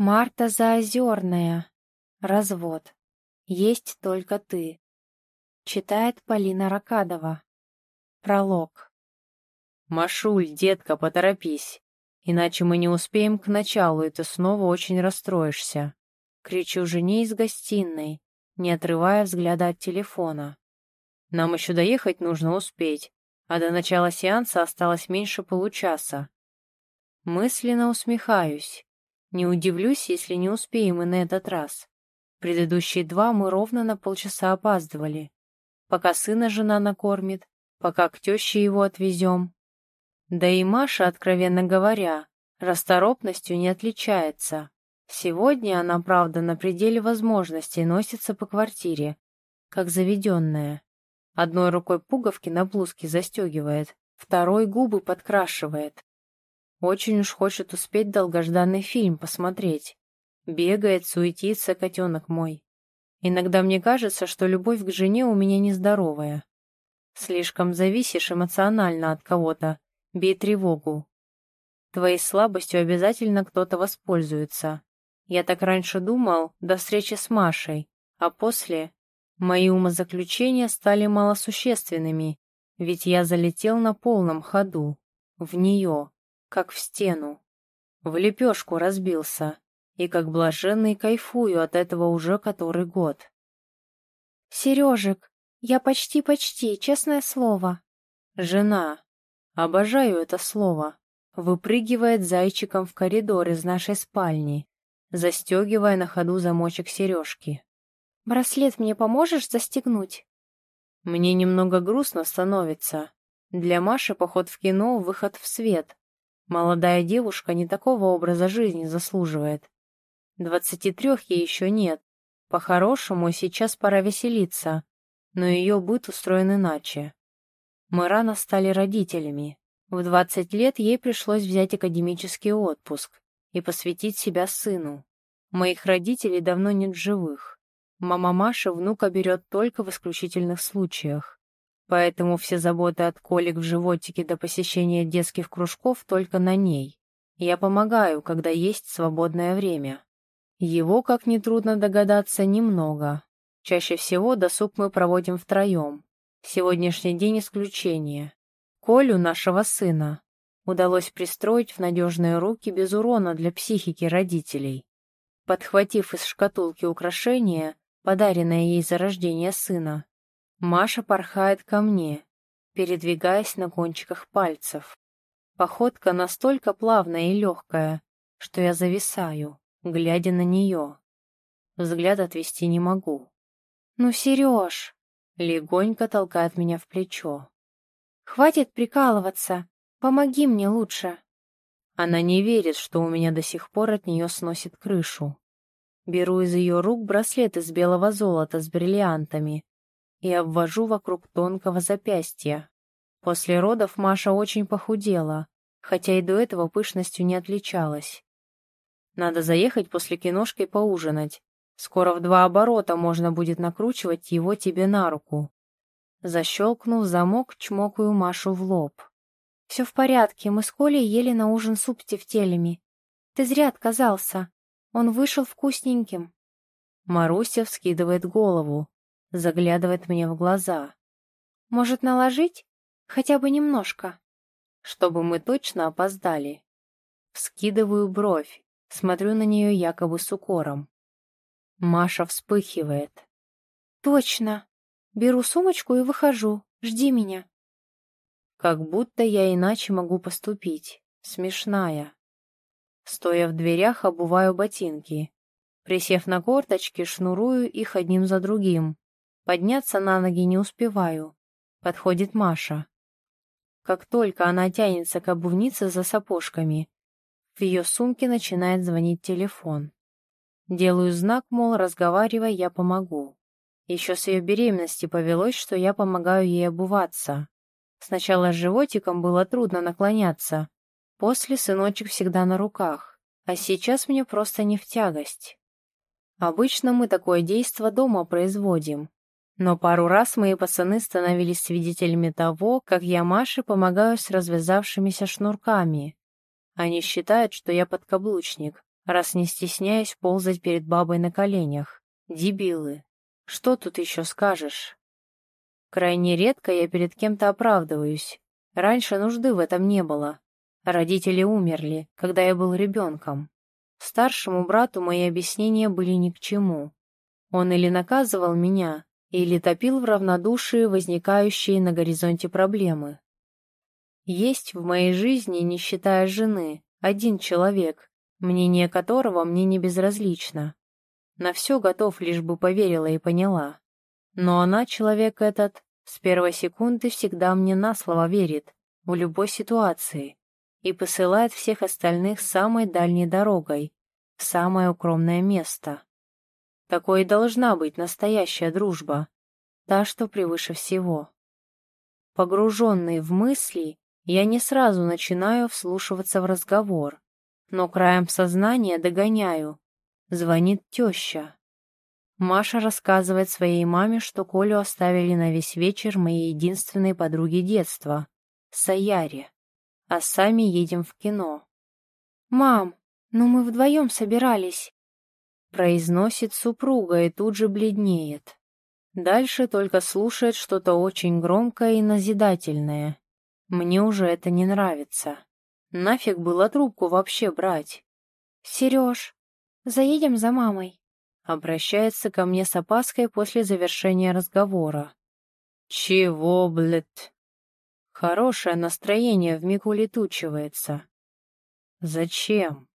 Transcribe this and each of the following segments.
Марта Заозерная. Развод. Есть только ты. Читает Полина Ракадова. Пролог. «Машуль, детка, поторопись, иначе мы не успеем к началу, и ты снова очень расстроишься». Кричу жене из гостиной, не отрывая взгляда от телефона. Нам еще доехать нужно успеть, а до начала сеанса осталось меньше получаса. Мысленно усмехаюсь. Не удивлюсь, если не успеем и на этот раз. Предыдущие два мы ровно на полчаса опаздывали. Пока сына жена накормит, пока к теще его отвезем. Да и Маша, откровенно говоря, расторопностью не отличается. Сегодня она, правда, на пределе возможностей носится по квартире, как заведенная. Одной рукой пуговки на блузке застегивает, второй губы подкрашивает. Очень уж хочет успеть долгожданный фильм посмотреть. Бегает, суетится котенок мой. Иногда мне кажется, что любовь к жене у меня нездоровая. Слишком зависишь эмоционально от кого-то, бей тревогу. Твоей слабостью обязательно кто-то воспользуется. Я так раньше думал, до встречи с Машей, а после мои умозаключения стали малосущественными, ведь я залетел на полном ходу, в нее, как в стену. В лепешку разбился, и как блаженный кайфую от этого уже который год. «Сережик, я почти-почти, честное слово». «Жена, обожаю это слово», выпрыгивает зайчиком в коридор из нашей спальни застегивая на ходу замочек сережки. «Браслет мне поможешь застегнуть?» Мне немного грустно становится. Для Маши поход в кино — выход в свет. Молодая девушка не такого образа жизни заслуживает. Двадцати трех ей еще нет. По-хорошему, сейчас пора веселиться, но ее быт устроен иначе. Мы рано стали родителями. В двадцать лет ей пришлось взять академический отпуск и посвятить себя сыну. Моих родителей давно нет в живых. Мама Маша внука берет только в исключительных случаях. Поэтому все заботы от колик в животике до посещения детских кружков только на ней. Я помогаю, когда есть свободное время. Его, как нетрудно догадаться, немного. Чаще всего досуг мы проводим втроем. Сегодняшний день исключение. Колю, нашего сына, удалось пристроить в надежные руки без урона для психики родителей. Подхватив из шкатулки украшение, подаренное ей за рождение сына, Маша порхает ко мне, передвигаясь на кончиках пальцев. Походка настолько плавная и легкая, что я зависаю, глядя на нее. Взгляд отвести не могу. «Ну, Сереж!» — легонько толкает меня в плечо. «Хватит прикалываться. Помоги мне лучше. Она не верит, что у меня до сих пор от нее сносит крышу. Беру из ее рук браслет из белого золота с бриллиантами и обвожу вокруг тонкого запястья. После родов Маша очень похудела, хотя и до этого пышностью не отличалась. Надо заехать после киношки поужинать. Скоро в два оборота можно будет накручивать его тебе на руку. Защелкнув замок, чмокаю Машу в лоб. «Все в порядке, мы с Колей ели на ужин суп с тефтелями. Ты зря отказался. Он вышел вкусненьким». Маруся вскидывает голову, заглядывает мне в глаза. «Может, наложить? Хотя бы немножко?» «Чтобы мы точно опоздали». Вскидываю бровь, смотрю на нее якобы с укором. Маша вспыхивает. «Точно. Беру сумочку и выхожу. Жди меня». Как будто я иначе могу поступить. Смешная. Стоя в дверях, обуваю ботинки. Присев на корточки, шнурую их одним за другим. Подняться на ноги не успеваю. Подходит Маша. Как только она тянется к обувнице за сапожками, в ее сумке начинает звонить телефон. Делаю знак, мол, разговаривай, я помогу. Еще с ее беременности повелось, что я помогаю ей обуваться. Сначала с животиком было трудно наклоняться, после сыночек всегда на руках, а сейчас мне просто не в тягость. Обычно мы такое действо дома производим, но пару раз мои пацаны становились свидетелями того, как я Маше помогаю с развязавшимися шнурками. Они считают, что я подкаблучник, раз не стесняюсь ползать перед бабой на коленях. Дебилы. Что тут еще скажешь? Крайне редко я перед кем-то оправдываюсь. Раньше нужды в этом не было. Родители умерли, когда я был ребенком. Старшему брату мои объяснения были ни к чему. Он или наказывал меня, или топил в равнодушии возникающие на горизонте проблемы. Есть в моей жизни, не считая жены, один человек, мнение которого мне не безразлично. На все готов, лишь бы поверила и поняла. Но она, человек этот, с первой секунды всегда мне на слово верит, в любой ситуации, и посылает всех остальных самой дальней дорогой, в самое укромное место. Такой и должна быть настоящая дружба, та, что превыше всего. Погруженный в мысли, я не сразу начинаю вслушиваться в разговор, но краем сознания догоняю. Звонит теща. Маша рассказывает своей маме, что Колю оставили на весь вечер моей единственной подруги детства, Саяре, а сами едем в кино. «Мам, ну мы вдвоем собирались», — произносит супруга и тут же бледнеет. Дальше только слушает что-то очень громкое и назидательное. Мне уже это не нравится. Нафиг было трубку вообще брать? «Сереж, заедем за мамой», — обращается ко мне с опаской после завершения разговора. «Чего, блядь?» Хорошее настроение вмиг улетучивается. «Зачем?»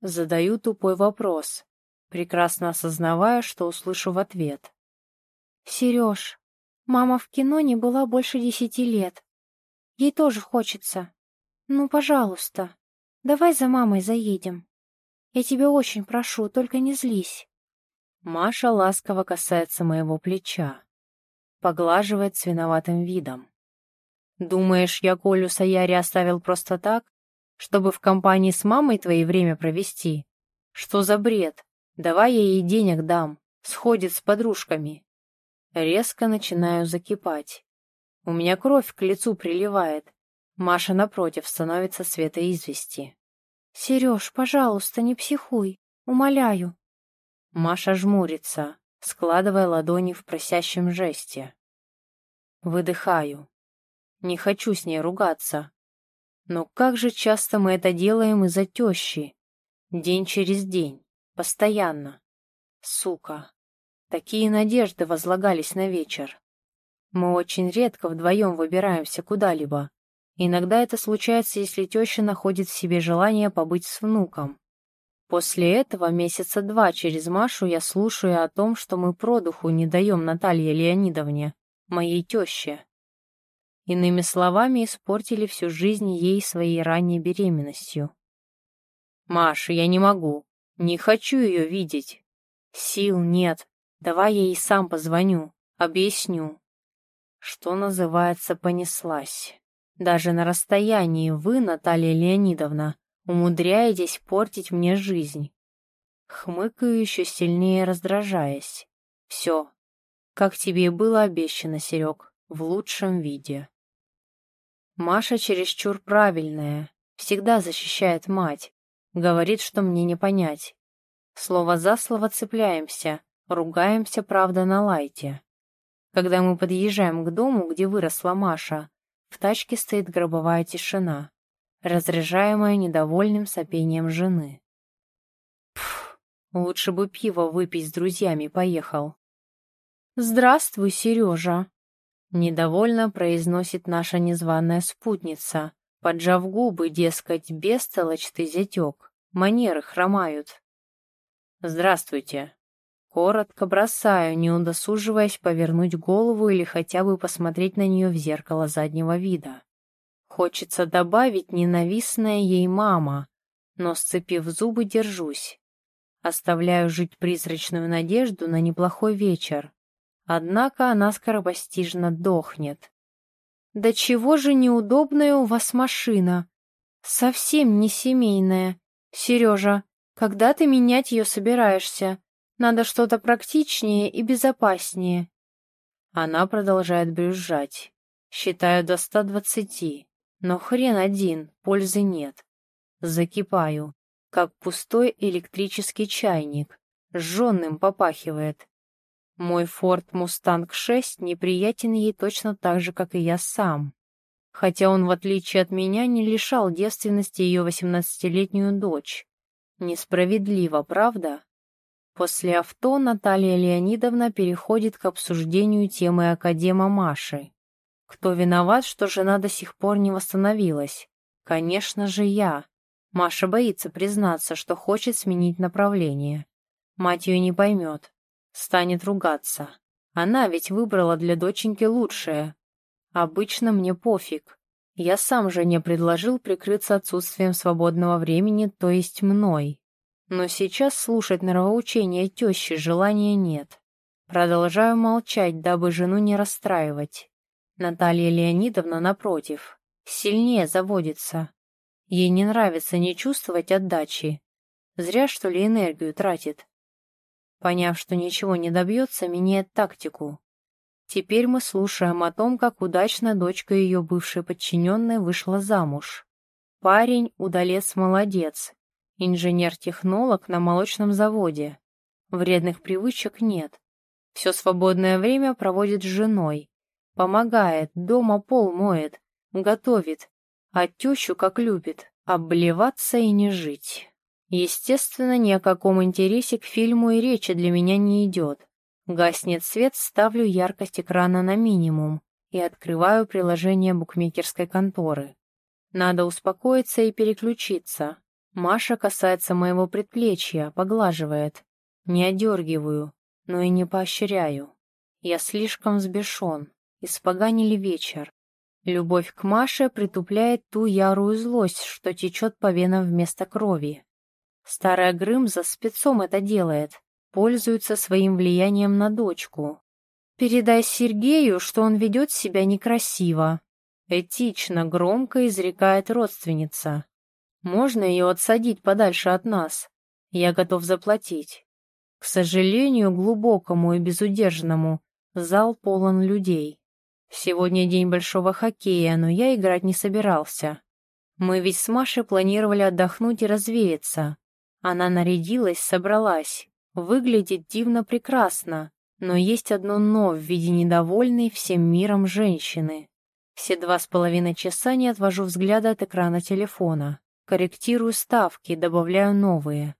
Задаю тупой вопрос, прекрасно осознавая, что услышу в ответ. «Сереж, мама в кино не была больше десяти лет. Ей тоже хочется. Ну, пожалуйста, давай за мамой заедем. Я тебя очень прошу, только не злись». Маша ласково касается моего плеча, поглаживает с виноватым видом. «Думаешь, я Колю Саяри оставил просто так, чтобы в компании с мамой твоей время провести? Что за бред? Давай я ей денег дам, сходит с подружками». Резко начинаю закипать. У меня кровь к лицу приливает. Маша, напротив, становится светой извести. «Сереж, пожалуйста, не психуй. Умоляю». Маша жмурится, складывая ладони в просящем жесте. Выдыхаю. Не хочу с ней ругаться. Но как же часто мы это делаем из-за тещи. День через день. Постоянно. Сука. Такие надежды возлагались на вечер. Мы очень редко вдвоем выбираемся куда-либо. Иногда это случается, если теща находит в себе желание побыть с внуком. После этого месяца два через Машу я слушаю о том, что мы продуху не даем Наталье Леонидовне, моей теще. Иными словами, испортили всю жизнь ей своей ранней беременностью. «Маша, я не могу. Не хочу ее видеть. Сил нет. Давай я ей сам позвоню, объясню. Что называется, понеслась. Даже на расстоянии вы, Наталья Леонидовна, умудряетесь портить мне жизнь. Хмыкаю еще сильнее, раздражаясь. Все, как тебе и было обещано, Серег, в лучшем виде. Маша чересчур правильная, всегда защищает мать, говорит, что мне не понять. Слово за слово цепляемся, Ругаемся, правда, на лайте. Когда мы подъезжаем к дому, где выросла Маша, в тачке стоит гробовая тишина, разряжаемая недовольным сопением жены. Пф, лучше бы пиво выпить с друзьями поехал. «Здравствуй, Сережа!» Недовольно произносит наша незваная спутница, поджав губы, дескать, бестолочь ты зятек, манеры хромают. «Здравствуйте!» Коротко бросаю, не удосуживаясь повернуть голову или хотя бы посмотреть на нее в зеркало заднего вида. Хочется добавить ненавистная ей мама, но, сцепив зубы, держусь. Оставляю жить призрачную надежду на неплохой вечер. Однако она скоропостижно дохнет. «Да чего же неудобная у вас машина? Совсем не семейная. Сережа, когда ты менять ее собираешься? Надо что-то практичнее и безопаснее. Она продолжает брюзжать. Считаю до ста двадцати. Но хрен один, пользы нет. Закипаю. как пустой электрический чайник, сжённым попахивает. Мой Форд Мустанг 6 неприятен ей точно так же, как и я сам. Хотя он, в отличие от меня, не лишал девственности ее восемнадцатилетнюю дочь. Несправедливо, правда? После авто Наталья Леонидовна переходит к обсуждению темы академа Маши. Кто виноват, что жена до сих пор не восстановилась? Конечно же, я. Маша боится признаться, что хочет сменить направление. Мать ее не поймет. Станет ругаться. Она ведь выбрала для доченьки лучшее. Обычно мне пофиг. Я сам жене предложил прикрыться отсутствием свободного времени, то есть мной. Но сейчас слушать нравоучения тещи желания нет. Продолжаю молчать, дабы жену не расстраивать. Наталья Леонидовна, напротив, сильнее заводится. Ей не нравится не чувствовать отдачи. Зря, что ли, энергию тратит. Поняв, что ничего не добьется, меняет тактику. Теперь мы слушаем о том, как удачно дочка ее бывшей подчиненной вышла замуж. Парень, удалец, молодец, Инженер-технолог на молочном заводе. Вредных привычек нет. Все свободное время проводит с женой. Помогает, дома пол моет, готовит. А тещу как любит, обливаться и не жить. Естественно, ни о каком интересе к фильму и речи для меня не идет. Гаснет свет, ставлю яркость экрана на минимум и открываю приложение букмекерской конторы. Надо успокоиться и переключиться, Маша касается моего предплечья, поглаживает. Не одергиваю, но и не поощряю. Я слишком взбешен, испоганили вечер. Любовь к Маше притупляет ту ярую злость, что течет по венам вместо крови. Старая Грымза спецом это делает, пользуется своим влиянием на дочку. Передай Сергею, что он ведет себя некрасиво. Этично, громко изрекает родственница. Можно ее отсадить подальше от нас. Я готов заплатить. К сожалению, глубокому и безудержному, зал полон людей. Сегодня день большого хоккея, но я играть не собирался. Мы ведь с Машей планировали отдохнуть и развеяться. Она нарядилась, собралась. Выглядит дивно прекрасно, но есть одно «но» в виде недовольной всем миром женщины. Все два с половиной часа не отвожу взгляда от экрана телефона. Корректирую ставки, добавляю новые.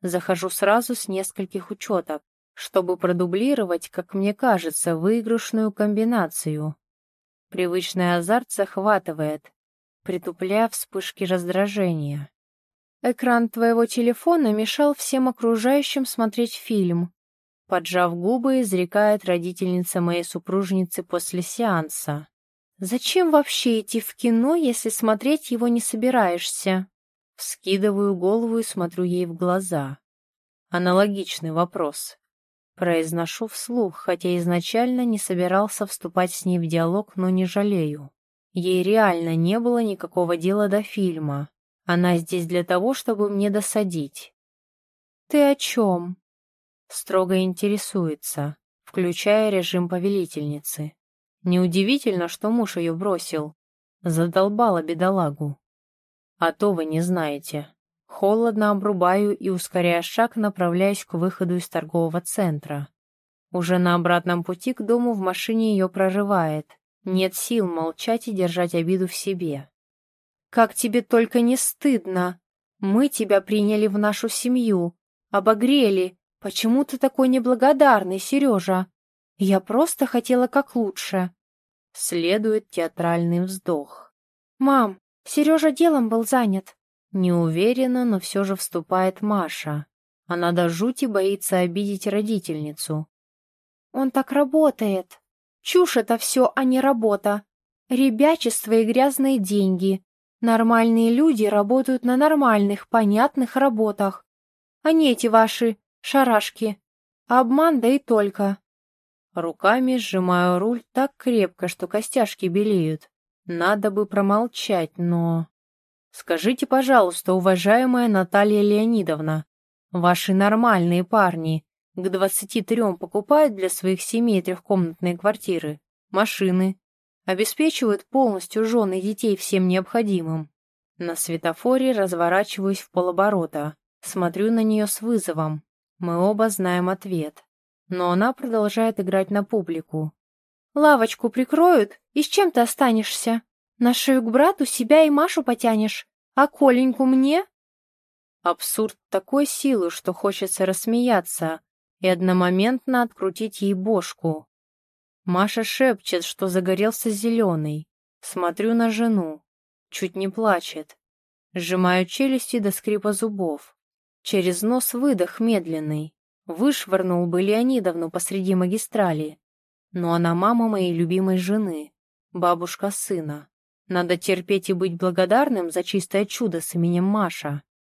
Захожу сразу с нескольких учетов, чтобы продублировать, как мне кажется, выигрышную комбинацию. Привычный азарт захватывает, притупляя вспышки раздражения. Экран твоего телефона мешал всем окружающим смотреть фильм. Поджав губы, изрекает родительница моей супружницы после сеанса. Зачем вообще идти в кино, если смотреть его не собираешься? Вскидываю голову и смотрю ей в глаза. Аналогичный вопрос. Произношу вслух, хотя изначально не собирался вступать с ней в диалог, но не жалею. Ей реально не было никакого дела до фильма. Она здесь для того, чтобы мне досадить. «Ты о чем?» Строго интересуется, включая режим повелительницы. Неудивительно, что муж ее бросил. Задолбала бедолагу. А то вы не знаете. Холодно обрубаю и, ускоряя шаг, направляюсь к выходу из торгового центра. Уже на обратном пути к дому в машине ее прорывает. Нет сил молчать и держать обиду в себе. «Как тебе только не стыдно! Мы тебя приняли в нашу семью, обогрели. Почему ты такой неблагодарный, Сережа? Я просто хотела как лучше. Следует театральный вздох. «Мам, Сережа делом был занят». Неуверенно, но все же вступает Маша. Она до жути боится обидеть родительницу. «Он так работает. Чушь это все, а не работа. Ребячество и грязные деньги. Нормальные люди работают на нормальных, понятных работах. А не эти ваши шарашки. Обман да и только. Руками сжимаю руль так крепко, что костяшки белеют. Надо бы промолчать, но... Скажите, пожалуйста, уважаемая Наталья Леонидовна, ваши нормальные парни к двадцати трем покупают для своих семей трехкомнатные квартиры, машины, обеспечивают полностью жены и детей всем необходимым. На светофоре разворачиваюсь в полоборота, смотрю на нее с вызовом. Мы оба знаем ответ. Но она продолжает играть на публику. «Лавочку прикроют, и с чем ты останешься? На шею к брату себя и Машу потянешь, а Коленьку мне?» Абсурд такой силы, что хочется рассмеяться и одномоментно открутить ей бошку. Маша шепчет, что загорелся зеленый. Смотрю на жену. Чуть не плачет. Сжимаю челюсти до скрипа зубов. Через нос выдох медленный. Вышвырнул бы Леонидовну посреди магистрали. Но она мама моей любимой жены, бабушка сына. Надо терпеть и быть благодарным за чистое чудо с именем Маша.